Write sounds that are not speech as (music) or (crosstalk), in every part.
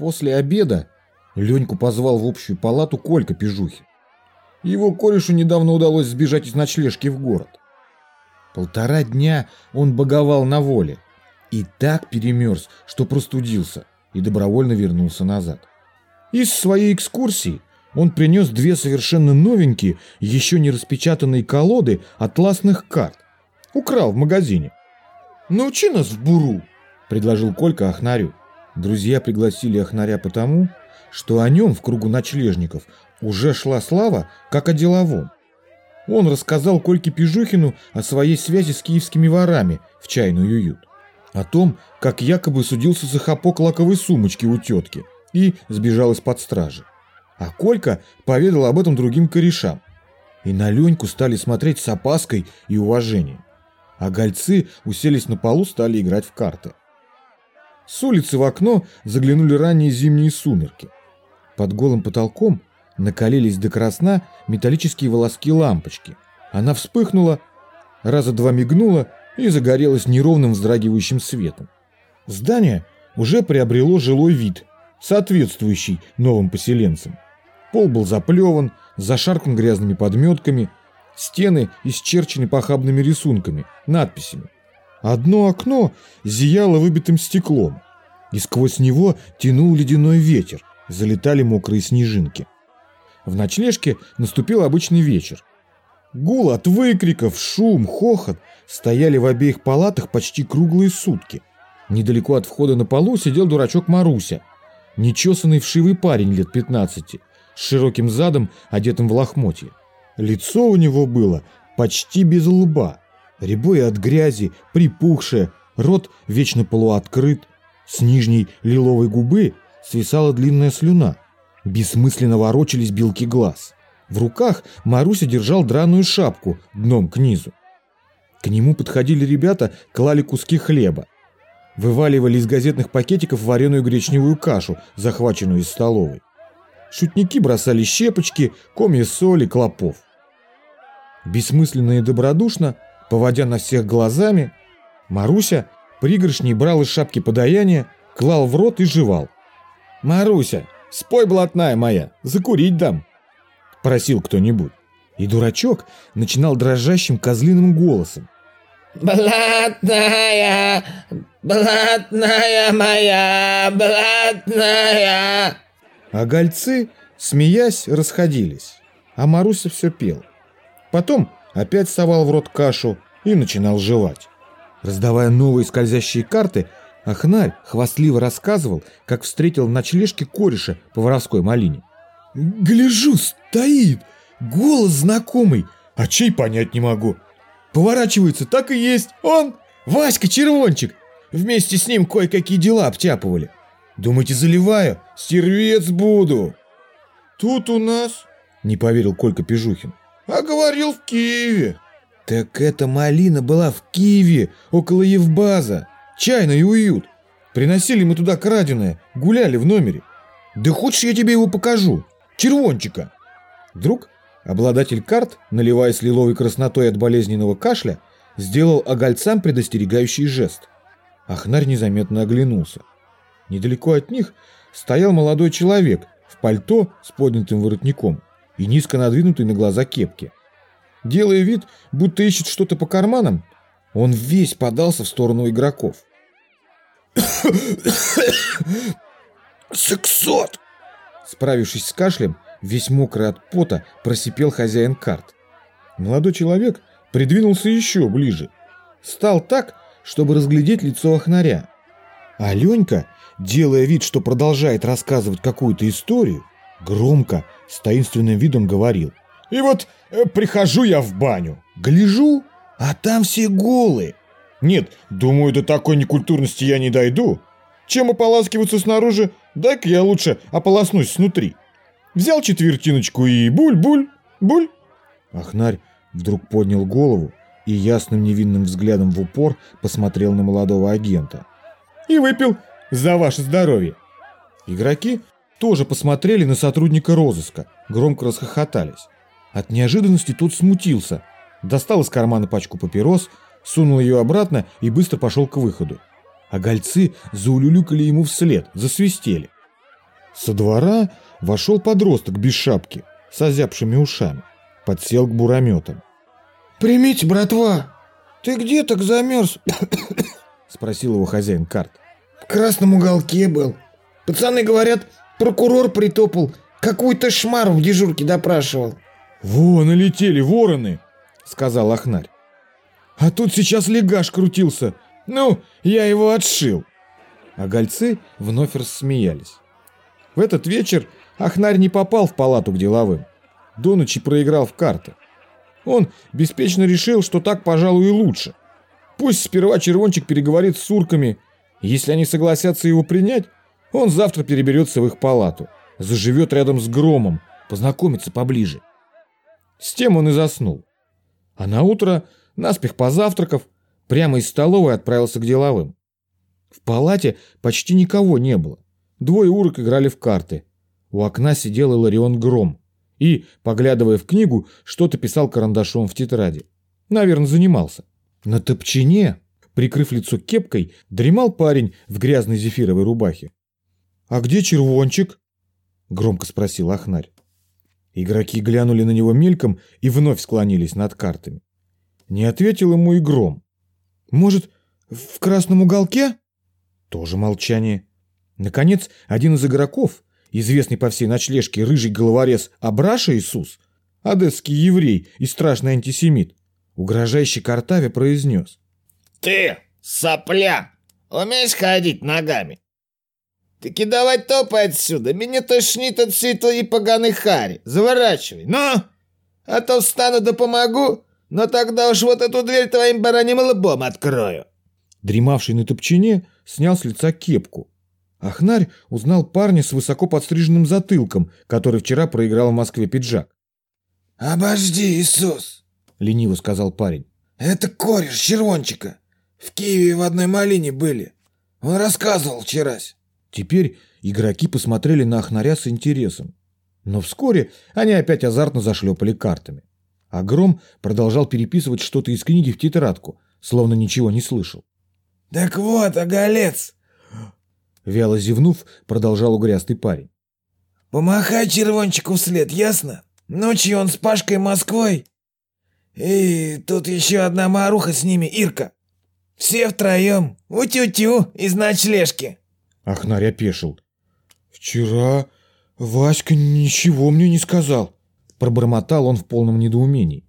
После обеда Леньку позвал в общую палату Колька Пижухин. Его корешу недавно удалось сбежать из ночлежки в город. Полтора дня он боговал на воле и так перемерз, что простудился и добровольно вернулся назад. Из своей экскурсии он принес две совершенно новенькие, еще не распечатанные колоды атласных карт. Украл в магазине. «Научи нас в буру», — предложил Колька Ахнарю. Друзья пригласили Ахнаря потому, что о нем в кругу ночлежников уже шла слава, как о деловом. Он рассказал Кольке Пижухину о своей связи с киевскими ворами в чайную уют. О том, как якобы судился за хапок лаковой сумочки у тетки и сбежал из-под стражи. А Колька поведал об этом другим корешам. И на Леньку стали смотреть с опаской и уважением а гольцы уселись на полу, стали играть в карты. С улицы в окно заглянули ранние зимние сумерки. Под голым потолком накалились до красна металлические волоски лампочки. Она вспыхнула, раза два мигнула и загорелась неровным вздрагивающим светом. Здание уже приобрело жилой вид, соответствующий новым поселенцам. Пол был заплеван, зашаркан грязными подметками – Стены исчерчены похабными рисунками, надписями. Одно окно зияло выбитым стеклом, и сквозь него тянул ледяной ветер, залетали мокрые снежинки. В ночлежке наступил обычный вечер. Гул от выкриков, шум, хохот стояли в обеих палатах почти круглые сутки. Недалеко от входа на полу сидел дурачок Маруся, нечесанный вшивый парень лет 15, с широким задом, одетым в лохмотье. Лицо у него было почти без лба, рябое от грязи, припухшее, рот вечно полуоткрыт, с нижней лиловой губы свисала длинная слюна. Бессмысленно ворочались белки глаз. В руках Маруся держал драную шапку дном к низу. К нему подходили ребята, клали куски хлеба. Вываливали из газетных пакетиков вареную гречневую кашу, захваченную из столовой. Шутники бросали щепочки, комья соли, клопов. Бессмысленно и добродушно, поводя на всех глазами, Маруся пригоршней брал из шапки подаяния, клал в рот и жевал. «Маруся, спой, блатная моя, закурить дам!» – просил кто-нибудь. И дурачок начинал дрожащим козлиным голосом. «Блатная, блатная моя, блатная!» А гольцы, смеясь, расходились, а Маруся все пел. Потом опять совал в рот кашу и начинал жевать. Раздавая новые скользящие карты, Ахнарь хвастливо рассказывал, как встретил в ночлежке кореша по воровской малине. «Гляжу, стоит! Голос знакомый, а чей понять не могу. Поворачивается, так и есть, он, Васька Червончик. Вместе с ним кое-какие дела обтяпывали. Думаете, заливаю? Стервец буду!» «Тут у нас...» — не поверил Колька Пижухин а говорил в Киеве. Так эта малина была в Киеве, около Евбаза. Чайный уют. Приносили мы туда краденое, гуляли в номере. Да хочешь, я тебе его покажу? Червончика. Вдруг обладатель карт, наливаясь лиловой краснотой от болезненного кашля, сделал огольцам предостерегающий жест. Ахнарь незаметно оглянулся. Недалеко от них стоял молодой человек в пальто с поднятым воротником и низко надвинутой на глаза кепки. Делая вид, будто ищет что-то по карманам, он весь подался в сторону игроков. (coughs) «Сексот!» Справившись с кашлем, весь мокрый от пота, просипел хозяин карт. Молодой человек придвинулся еще ближе. Стал так, чтобы разглядеть лицо охнаря. А Ленька, делая вид, что продолжает рассказывать какую-то историю, громко, с таинственным видом говорил. «И вот э, прихожу я в баню, гляжу, а там все голые. Нет, думаю, до такой некультурности я не дойду. Чем ополаскиваться снаружи, дай-ка я лучше ополоснусь снутри. Взял четвертиночку и буль-буль, буль». Ахнарь вдруг поднял голову и ясным невинным взглядом в упор посмотрел на молодого агента. «И выпил за ваше здоровье». Игроки тоже посмотрели на сотрудника розыска, громко расхохотались. От неожиданности тот смутился, достал из кармана пачку папирос, сунул ее обратно и быстро пошел к выходу. А гольцы заулюлюкали ему вслед, засвистели. Со двора вошел подросток без шапки, с озябшими ушами. Подсел к бурометам. «Примите, братва! Ты где так замерз?» (coughs) Спросил его хозяин карт. «В красном уголке был. Пацаны говорят, прокурор притопал, какую-то шмару в дежурке допрашивал». «Во, налетели вороны!» Сказал Ахнарь. «А тут сейчас легаш крутился. Ну, я его отшил!» А гольцы вновь рассмеялись. В этот вечер Ахнарь не попал в палату к деловым. До ночи проиграл в карты. Он беспечно решил, что так, пожалуй, и лучше. Пусть сперва червончик переговорит с сурками. Если они согласятся его принять, он завтра переберется в их палату. Заживет рядом с громом, познакомится поближе. С тем он и заснул. А на утро, наспех позавтракав, прямо из столовой отправился к деловым. В палате почти никого не было. Двое урок играли в карты. У окна сидел Иларион Гром и, поглядывая в книгу, что-то писал карандашом в тетради. Наверное, занимался. На топчине, прикрыв лицо кепкой, дремал парень в грязной зефировой рубахе. «А где червончик?» — громко спросил Ахнарь. Игроки глянули на него мельком и вновь склонились над картами. Не ответил ему и гром. «Может, в красном уголке?» Тоже молчание. Наконец, один из игроков, известный по всей ночлежке рыжий головорез Абраша Иисус, одесский еврей и страшный антисемит, угрожающий Картаве произнес. «Ты, сопля, умеешь ходить ногами? Таки давай топай отсюда, меня тошнит от всей твоей поганой хари. Заворачивай, ну! А то встану да помогу, но тогда уж вот эту дверь твоим бараньим лбом открою». Дремавший на топчине снял с лица кепку, Ахнарь узнал парня с высоко подстриженным затылком, который вчера проиграл в Москве пиджак. «Обожди, Иисус!» — лениво сказал парень. «Это кореш Червончика. В Киеве в одной малине были. Он рассказывал вчерась». Теперь игроки посмотрели на Ахнаря с интересом. Но вскоре они опять азартно зашлепали картами. А Гром продолжал переписывать что-то из книги в тетрадку, словно ничего не слышал. «Так вот, оголец, Вяло зевнув, продолжал угрястый парень. «Помахай червончику вслед, ясно? Ночью он с Пашкой Москвой. И тут еще одна маруха с ними, Ирка. Все втроем, утю-тю, из ночлежки». Ахнарь опешил. «Вчера Васька ничего мне не сказал», — пробормотал он в полном недоумении.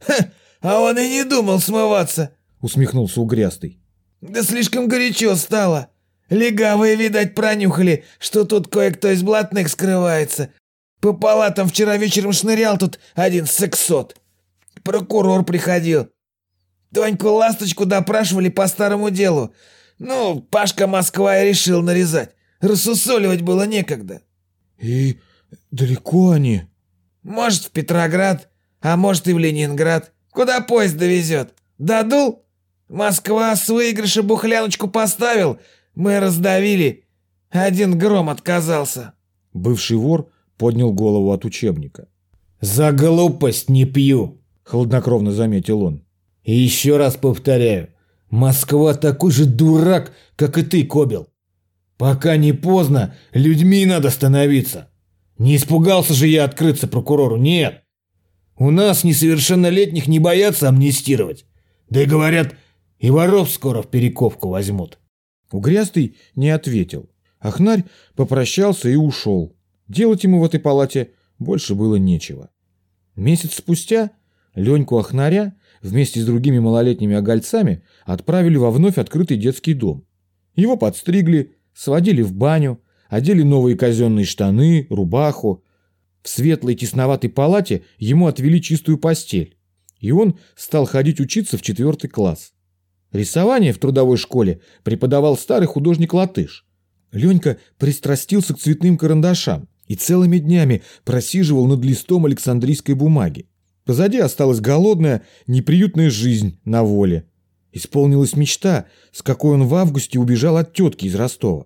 «Ха, а он и не думал смываться», — усмехнулся угрястый. «Да слишком горячо стало. Легавые, видать, пронюхали, что тут кое-кто из блатных скрывается. По палатам вчера вечером шнырял тут один сексот. Прокурор приходил. Тоньку Ласточку допрашивали по старому делу. Ну, Пашка Москва и решил нарезать. Рассусоливать было некогда. И далеко они? Может, в Петроград, а может и в Ленинград. Куда поезд довезет? Додул? Москва с выигрыша бухляночку поставил — мы раздавили. Один гром отказался. Бывший вор поднял голову от учебника. «За глупость не пью», — хладнокровно заметил он. «И еще раз повторяю, Москва такой же дурак, как и ты, Кобел. Пока не поздно, людьми надо становиться. Не испугался же я открыться прокурору, нет. У нас несовершеннолетних не боятся амнистировать. Да и говорят, и воров скоро в перековку возьмут. Угрястый не ответил. Ахнарь попрощался и ушел. Делать ему в этой палате больше было нечего. Месяц спустя Леньку Ахнаря вместе с другими малолетними огольцами отправили во вновь открытый детский дом. Его подстригли, сводили в баню, одели новые казенные штаны, рубаху. В светлой тесноватой палате ему отвели чистую постель, и он стал ходить учиться в четвертый класс. Рисование в трудовой школе преподавал старый художник Латыш. Ленька пристрастился к цветным карандашам и целыми днями просиживал над листом александрийской бумаги. Позади осталась голодная, неприютная жизнь на воле. Исполнилась мечта, с какой он в августе убежал от тетки из Ростова.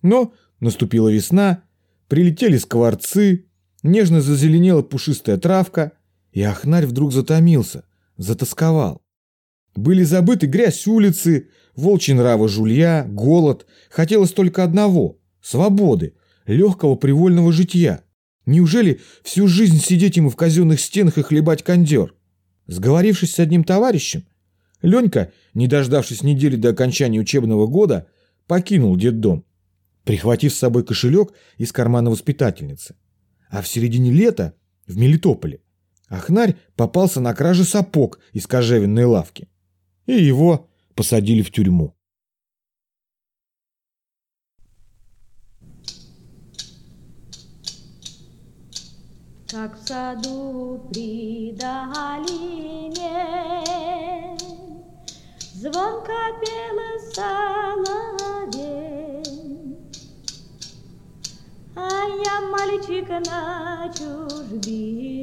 Но наступила весна, прилетели скворцы, нежно зазеленела пушистая травка, и Ахнарь вдруг затомился, затасковал. Были забыты грязь улицы, волчьи нравы жулья, голод. Хотелось только одного – свободы, легкого привольного житья. Неужели всю жизнь сидеть ему в казенных стенах и хлебать кондер? Сговорившись с одним товарищем, Ленька, не дождавшись недели до окончания учебного года, покинул детдом, прихватив с собой кошелек из кармана воспитательницы. А в середине лета в Мелитополе Ахнарь попался на краже сапог из кожевенной лавки. И его посадили в тюрьму. Как в саду при долине. Звонко пела соловей, А я мальчик на чужбине,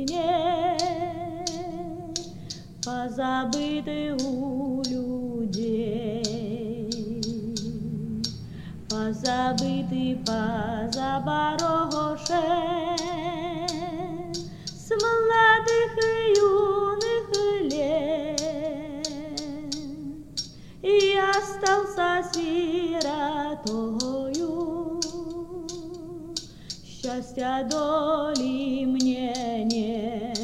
Позабытый у людей, Позабытый, позаборошен, остался сиротою, Счастья доли мне нет.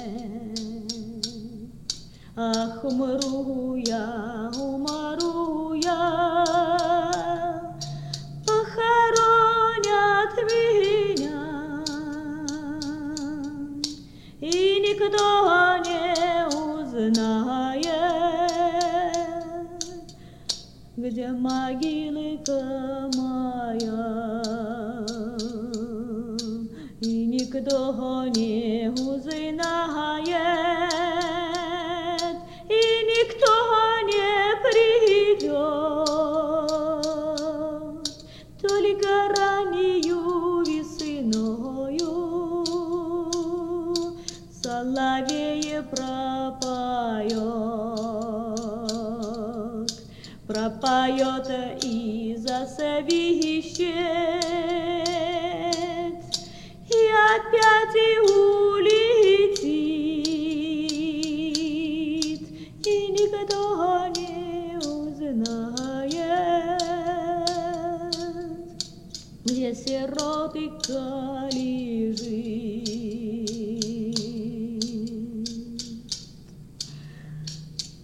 Ах, умру я, умру я, Похоронят меня, И никто не узнает, Где могилка моя, И никто не узнает, И никто не придет, Только раннюю весною Соловей пропоет, пропоет и засвищет, и опять и улетит, и никто не узнает, где сиротка лежит.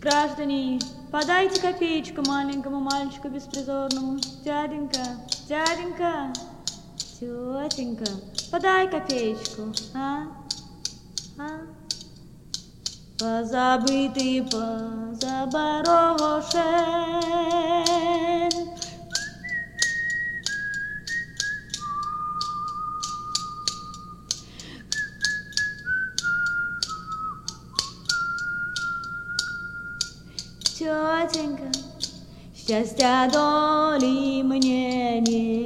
Граждане, подайте копеечку маленькому мальчику беспризорному. Дяденька, дяденька, тетенька, подай копеечку, а? А? Позабытый, позаборошен, тетенька, счастья доли мне нет.